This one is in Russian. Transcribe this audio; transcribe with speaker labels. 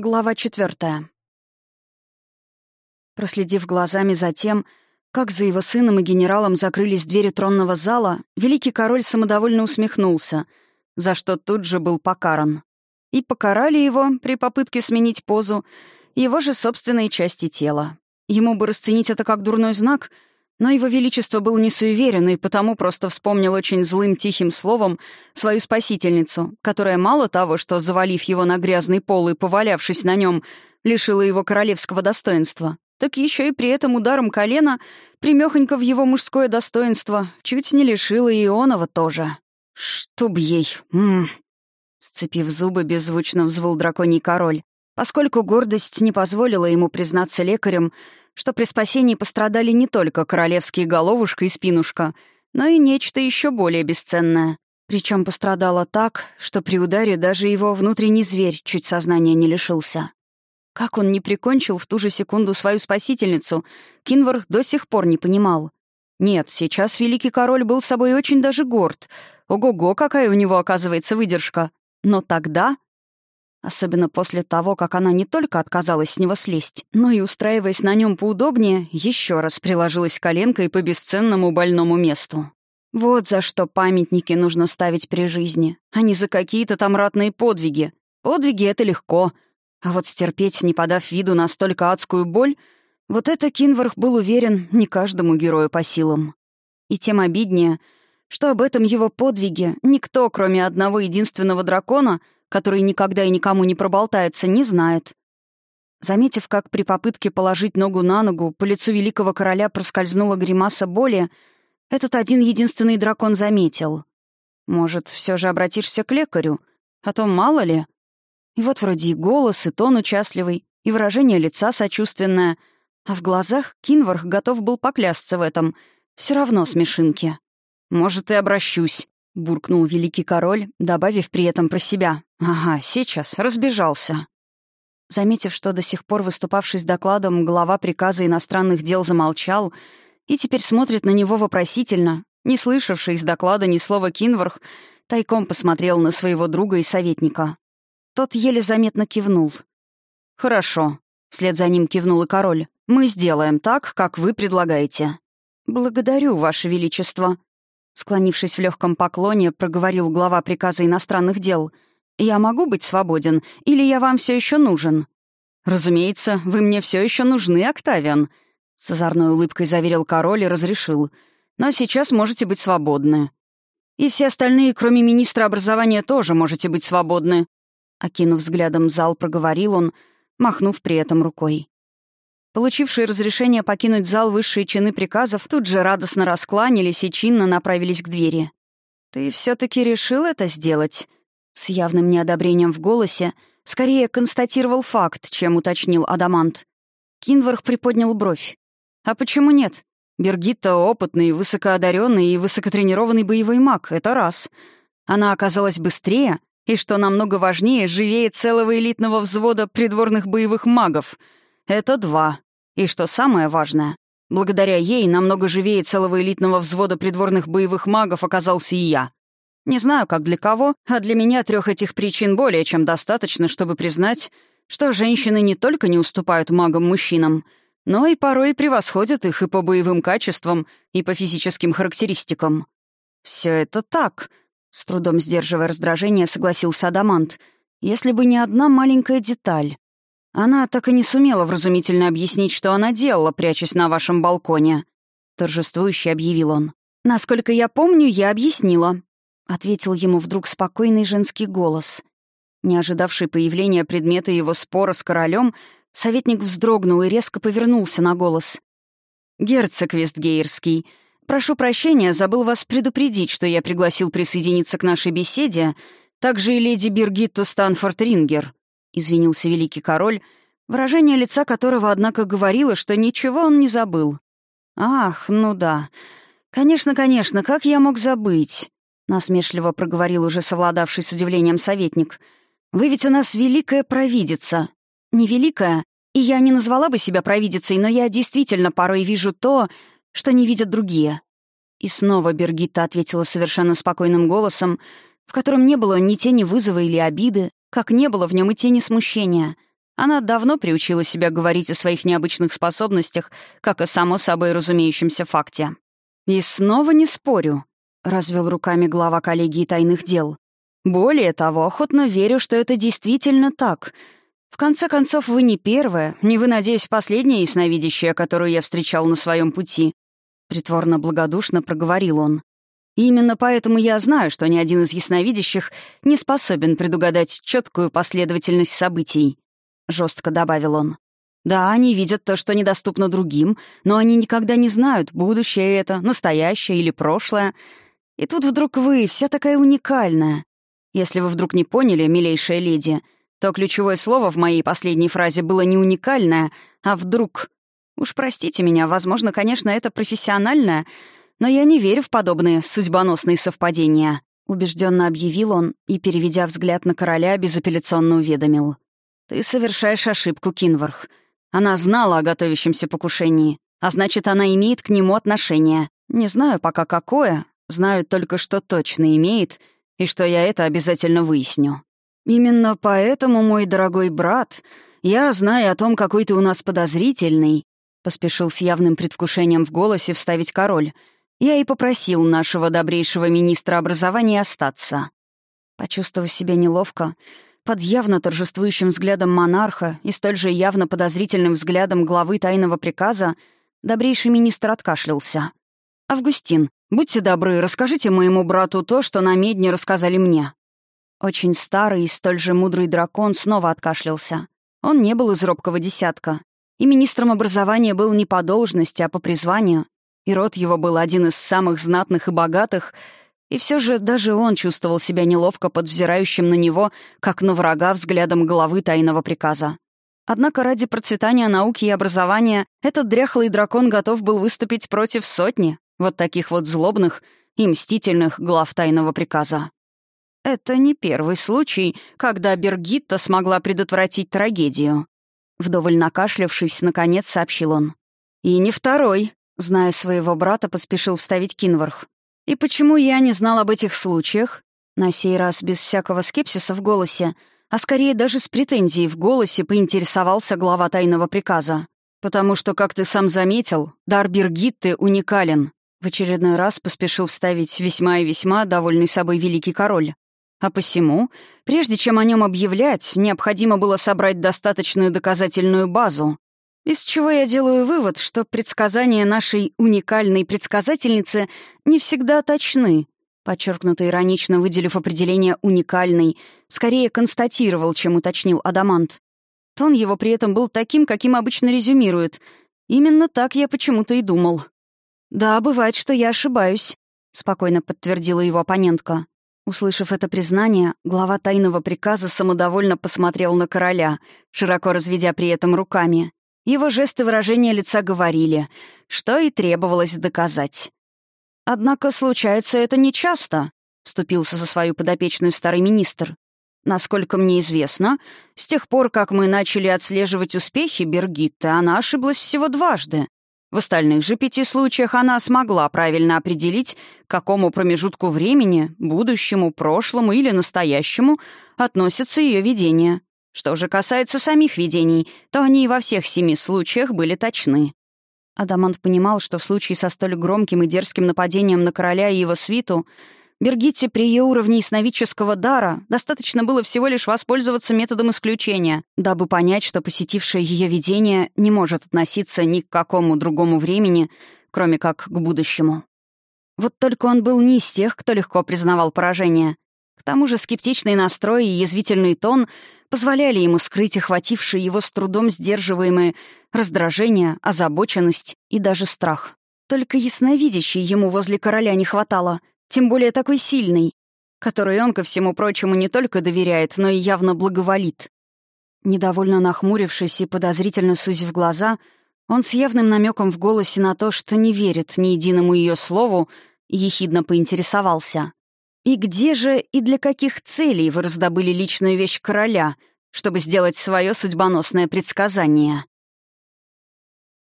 Speaker 1: Глава четвертая. Проследив глазами за тем, как за его сыном и генералом закрылись двери тронного зала, великий король самодовольно усмехнулся, за что тут же был покаран. И покарали его при попытке сменить позу его же собственные части тела. Ему бы расценить это как дурной знак — но его величество был не суеверен и потому просто вспомнил очень злым тихим словом свою спасительницу, которая мало того, что, завалив его на грязный пол и повалявшись на нем, лишила его королевского достоинства, так еще и при этом ударом колена, примехонько в его мужское достоинство, чуть не лишила Ионова тоже. «Чтоб ей...» М -м. Сцепив зубы, беззвучно взвыл драконий король. Поскольку гордость не позволила ему признаться лекарем, что при спасении пострадали не только королевские головушка и спинушка, но и нечто еще более бесценное. Причем пострадало так, что при ударе даже его внутренний зверь чуть сознания не лишился. Как он не прикончил в ту же секунду свою спасительницу, Кинвар до сих пор не понимал. Нет, сейчас великий король был собой очень даже горд. Ого-го, какая у него, оказывается, выдержка. Но тогда Особенно после того, как она не только отказалась с него слезть, но и, устраиваясь на нем поудобнее, еще раз приложилась коленкой по бесценному больному месту. Вот за что памятники нужно ставить при жизни, а не за какие-то там ратные подвиги. Подвиги — это легко. А вот стерпеть, не подав виду настолько адскую боль, вот это Кинварх был уверен не каждому герою по силам. И тем обиднее, что об этом его подвиге никто, кроме одного единственного дракона — который никогда и никому не проболтается, не знает. Заметив, как при попытке положить ногу на ногу по лицу великого короля проскользнула гримаса боли, этот один единственный дракон заметил. «Может, все же обратишься к лекарю? А то мало ли». И вот вроде и голос, и тон участливый, и выражение лица сочувственное, а в глазах Кинварх готов был поклясться в этом. Все равно смешинки. «Может, и обращусь», — буркнул великий король, добавив при этом про себя. «Ага, сейчас, разбежался». Заметив, что до сих пор выступавший с докладом глава приказа иностранных дел замолчал и теперь смотрит на него вопросительно, не слышавший из доклада ни слова Кинворх, тайком посмотрел на своего друга и советника. Тот еле заметно кивнул. «Хорошо», — вслед за ним кивнул и король. «Мы сделаем так, как вы предлагаете». «Благодарю, Ваше Величество», — склонившись в легком поклоне, проговорил глава приказа иностранных дел — «Я могу быть свободен, или я вам все еще нужен?» «Разумеется, вы мне все еще нужны, Октавиан», — с озорной улыбкой заверил король и разрешил. «Но сейчас можете быть свободны. И все остальные, кроме министра образования, тоже можете быть свободны». Окинув взглядом зал, проговорил он, махнув при этом рукой. Получившие разрешение покинуть зал высшие чины приказов тут же радостно раскланялись и чинно направились к двери. «Ты все таки решил это сделать?» С явным неодобрением в голосе скорее констатировал факт, чем уточнил Адамант. Кинварх приподнял бровь. «А почему нет? Бергитта — опытный, высокоодаренный и высокотренированный боевой маг, это раз. Она оказалась быстрее и, что намного важнее, живее целого элитного взвода придворных боевых магов. Это два. И что самое важное, благодаря ей намного живее целого элитного взвода придворных боевых магов оказался и я. Не знаю, как для кого, а для меня трех этих причин более чем достаточно, чтобы признать, что женщины не только не уступают магам-мужчинам, но и порой превосходят их и по боевым качествам, и по физическим характеристикам. Все это так, с трудом сдерживая раздражение, согласился Адамант, если бы не одна маленькая деталь. Она так и не сумела вразумительно объяснить, что она делала, прячась на вашем балконе. Торжествующе объявил он. Насколько я помню, я объяснила. — ответил ему вдруг спокойный женский голос. Не ожидавший появления предмета его спора с королем, советник вздрогнул и резко повернулся на голос. «Герцог Вестгейрский, прошу прощения, забыл вас предупредить, что я пригласил присоединиться к нашей беседе, также и леди Биргитту Станфорд Рингер», — извинился великий король, выражение лица которого, однако, говорило, что ничего он не забыл. «Ах, ну да. Конечно, конечно, как я мог забыть?» насмешливо проговорил уже совладавший с удивлением советник. «Вы ведь у нас великая провидица». «Не великая, и я не назвала бы себя провидицей, но я действительно порой вижу то, что не видят другие». И снова Бергитта ответила совершенно спокойным голосом, в котором не было ни тени вызова или обиды, как не было в нем и тени смущения. Она давно приучила себя говорить о своих необычных способностях, как о само собой разумеющемся факте. «И снова не спорю», — развел руками глава коллегии тайных дел. «Более того, охотно верю, что это действительно так. В конце концов, вы не первая, не вы, надеюсь, последняя ясновидящая, которую я встречал на своем пути». Притворно благодушно проговорил он. И именно поэтому я знаю, что ни один из ясновидящих не способен предугадать четкую последовательность событий. — жестко добавил он. «Да, они видят то, что недоступно другим, но они никогда не знают, будущее это, настоящее или прошлое. И тут вдруг вы, вся такая уникальная. Если вы вдруг не поняли, милейшая леди, то ключевое слово в моей последней фразе было не уникальное, а вдруг. Уж простите меня, возможно, конечно, это профессиональное, но я не верю в подобные судьбоносные совпадения», — убежденно объявил он и, переведя взгляд на короля, безапелляционно уведомил. «Ты совершаешь ошибку, Кинварх. Она знала о готовящемся покушении, а значит, она имеет к нему отношение. Не знаю пока какое, знаю только, что точно имеет, и что я это обязательно выясню. Именно поэтому, мой дорогой брат, я, зная о том, какой ты у нас подозрительный, поспешил с явным предвкушением в голосе вставить король, я и попросил нашего добрейшего министра образования остаться. Почувствовав себя неловко, под явно торжествующим взглядом монарха и столь же явно подозрительным взглядом главы тайного приказа добрейший министр откашлялся. «Августин, будьте добры, расскажите моему брату то, что на медне рассказали мне». Очень старый и столь же мудрый дракон снова откашлялся. Он не был из робкого десятка. И министром образования был не по должности, а по призванию. И род его был один из самых знатных и богатых — и все же даже он чувствовал себя неловко под взирающим на него, как на врага взглядом главы тайного приказа. Однако ради процветания науки и образования этот дряхлый дракон готов был выступить против сотни вот таких вот злобных и мстительных глав тайного приказа. Это не первый случай, когда Бергитта смогла предотвратить трагедию. Вдоволь накашлявшись, наконец сообщил он. И не второй, зная своего брата, поспешил вставить Кинварх. И почему я не знал об этих случаях? На сей раз без всякого скепсиса в голосе, а скорее даже с претензией в голосе поинтересовался глава тайного приказа. «Потому что, как ты сам заметил, дар Бергитты уникален», в очередной раз поспешил вставить весьма и весьма довольный собой великий король. А посему, прежде чем о нем объявлять, необходимо было собрать достаточную доказательную базу, из чего я делаю вывод, что предсказания нашей уникальной предсказательницы не всегда точны. Подчеркнуто иронично выделив определение «уникальный», скорее констатировал, чем уточнил Адамант. Тон его при этом был таким, каким обычно резюмирует. Именно так я почему-то и думал. «Да, бывает, что я ошибаюсь», — спокойно подтвердила его оппонентка. Услышав это признание, глава тайного приказа самодовольно посмотрел на короля, широко разведя при этом руками. Его жесты выражения лица говорили, что и требовалось доказать. «Однако случается это нечасто», — вступился за свою подопечную старый министр. «Насколько мне известно, с тех пор, как мы начали отслеживать успехи Бергитты, она ошиблась всего дважды. В остальных же пяти случаях она смогла правильно определить, к какому промежутку времени, будущему, прошлому или настоящему, относятся ее видения. Что же касается самих видений, то они и во всех семи случаях были точны. Адамант понимал, что в случае со столь громким и дерзким нападением на короля и его свиту Бергитте при ее уровне сновидческого дара достаточно было всего лишь воспользоваться методом исключения, дабы понять, что посетившее ее видение не может относиться ни к какому другому времени, кроме как к будущему. Вот только он был не из тех, кто легко признавал поражение. К тому же скептичный настрой и язвительный тон — позволяли ему скрыть охватившие его с трудом сдерживаемые раздражение, озабоченность и даже страх. Только ясновидящей ему возле короля не хватало, тем более такой сильный, который он, ко всему прочему, не только доверяет, но и явно благоволит. Недовольно нахмурившись и подозрительно сузив глаза, он с явным намеком в голосе на то, что не верит ни единому ее слову, ехидно поинтересовался. И где же и для каких целей вы раздобыли личную вещь короля, чтобы сделать свое судьбоносное предсказание?»